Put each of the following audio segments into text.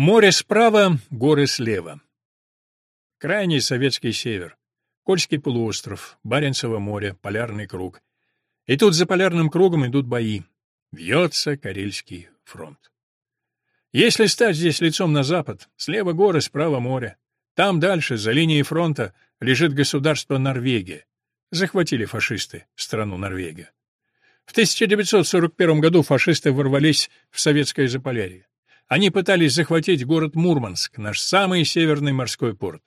Море справа, горы слева. Крайний советский север. Кольский полуостров, Баренцево море, Полярный круг. И тут за Полярным кругом идут бои. Вьется Карельский фронт. Если стать здесь лицом на запад, слева горы, справа море. Там дальше, за линией фронта, лежит государство Норвегия. Захватили фашисты страну Норвегия. В 1941 году фашисты ворвались в советское Заполярье. Они пытались захватить город Мурманск, наш самый северный морской порт.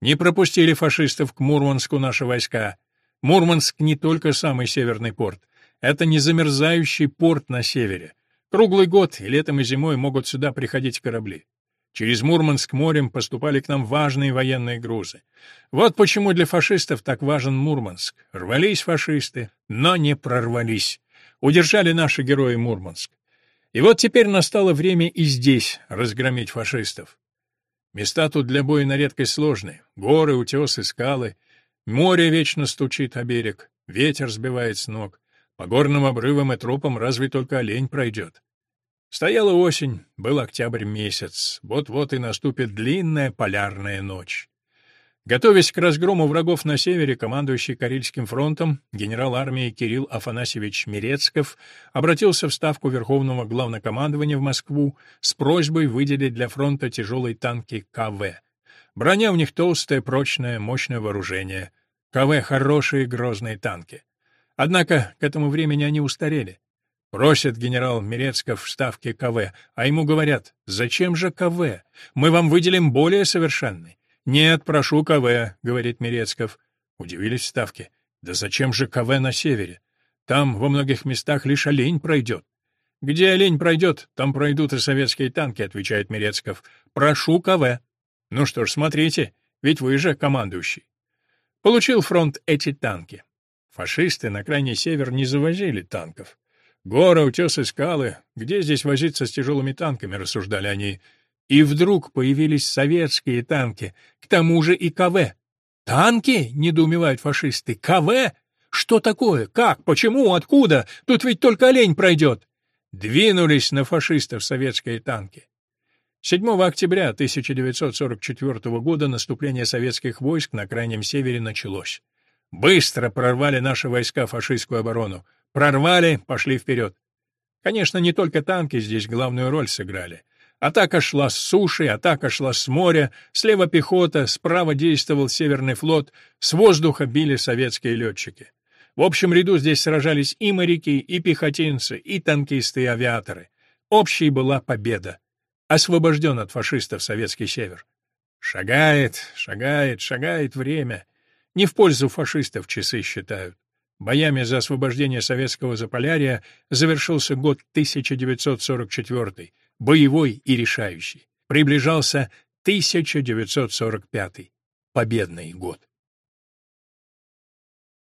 Не пропустили фашистов к Мурманску наши войска. Мурманск не только самый северный порт. Это не замерзающий порт на севере. Круглый год, и летом, и зимой могут сюда приходить корабли. Через Мурманск морем поступали к нам важные военные грузы. Вот почему для фашистов так важен Мурманск. Рвались фашисты, но не прорвались. Удержали наши герои Мурманск. И вот теперь настало время и здесь разгромить фашистов. Места тут для боя на редкость сложные. Горы, утесы, скалы. Море вечно стучит о берег. Ветер сбивает с ног. По горным обрывам и тропам разве только олень пройдет. Стояла осень, был октябрь месяц. Вот-вот и наступит длинная полярная ночь. Готовясь к разгрому врагов на севере, командующий Карельским фронтом генерал армии Кирилл Афанасьевич Мирецков обратился в Ставку Верховного Главнокомандования в Москву с просьбой выделить для фронта тяжелые танки КВ. Броня у них толстая, прочная, мощное вооружение. КВ — хорошие грозные танки. Однако к этому времени они устарели. Просит генерал Мирецков в Ставке КВ, а ему говорят, зачем же КВ? Мы вам выделим более совершенный. «Нет, прошу КВ», — говорит Мирецков. Удивились ставки. «Да зачем же КВ на севере? Там во многих местах лишь олень пройдет». «Где олень пройдет, там пройдут и советские танки», — отвечает Мирецков. «Прошу КВ». «Ну что ж, смотрите, ведь вы же командующий». Получил фронт эти танки. Фашисты на крайний север не завозили танков. Горы, утесы, скалы. Где здесь возиться с тяжелыми танками, рассуждали они. И вдруг появились советские танки, к тому же и КВ. «Танки?» — недоумевают фашисты. «КВ? Что такое? Как? Почему? Откуда? Тут ведь только олень пройдет!» Двинулись на фашистов советские танки. 7 октября 1944 года наступление советских войск на Крайнем Севере началось. Быстро прорвали наши войска фашистскую оборону. Прорвали, пошли вперед. Конечно, не только танки здесь главную роль сыграли. Атака шла с суши, атака шла с моря, слева пехота, справа действовал Северный флот, с воздуха били советские летчики. В общем ряду здесь сражались и моряки, и пехотинцы, и танкисты, и авиаторы. Общей была победа. Освобожден от фашистов советский север. Шагает, шагает, шагает время. Не в пользу фашистов часы считают. Боями за освобождение советского Заполярья завершился год 1944 боевой и решающий. Приближался 1945 победный год.